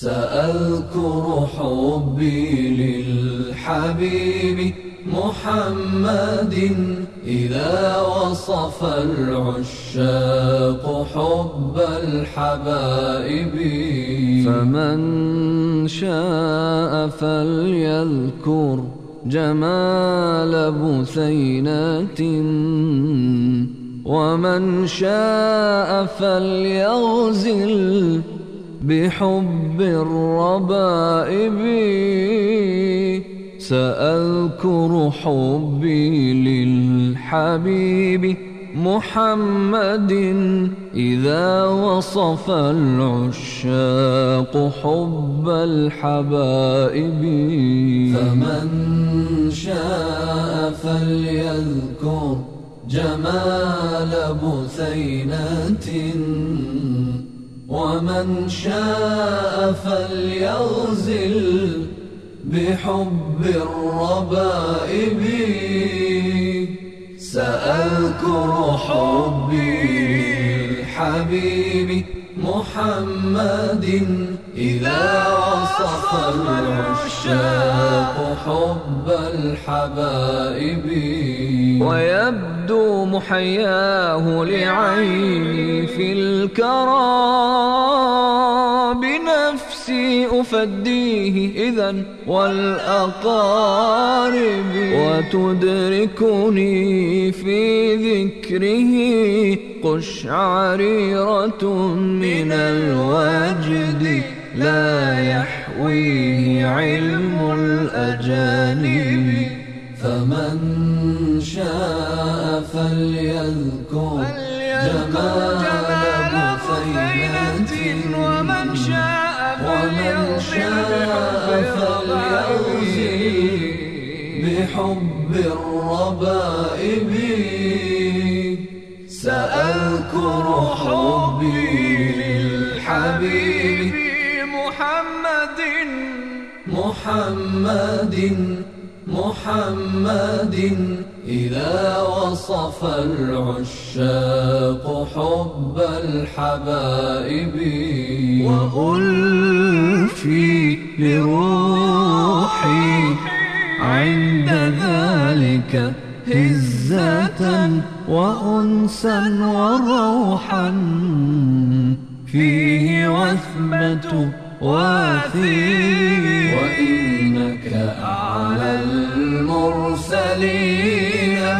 سأذكر حبي للحبيب محمد إذا وصف العشاق حب الحبائب. فمن شاء فليذكر جمال بثينات. ومن شاء فليغزل بحب الربائب سأذكر حبي للحبيب محمد إذا وصف العشاق حب الحبائب. فمن شاء فليذكر جمال بثينة. ومن شاء فليغزل بحب الربائب. سأذكر حبي الحبيب محمد إذا وصف العشاق حب الحبائب. ويبدو محياه لعيني في الكرى بنفسي أفديه إذا والأقارب وتدركني في ذكره. قشعريرة من الوجد لا يحويه علم. شاء فليذكر جمال بثينة ومن شاء فليغزي بحب الربائب. سأذكر حبي للحبيب محمد محمد محمد إذا وصف العشاق حب الحبائب. وألفي لروحي عند ذلك هزة وأنسا وروحا. فيه وثبة واثي وإنك أعلى المرسلين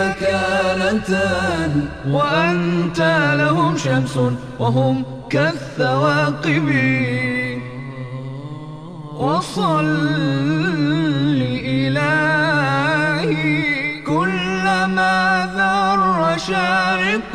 مكانة وأنت لهم شمس وهم كالثواقب وصل إلهي كلما ذر شارق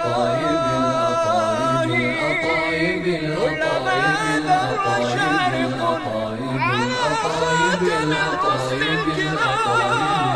الأطايب الأطايب الأطايب الأطايب الأطايب الأطايب الأطايب الأطايب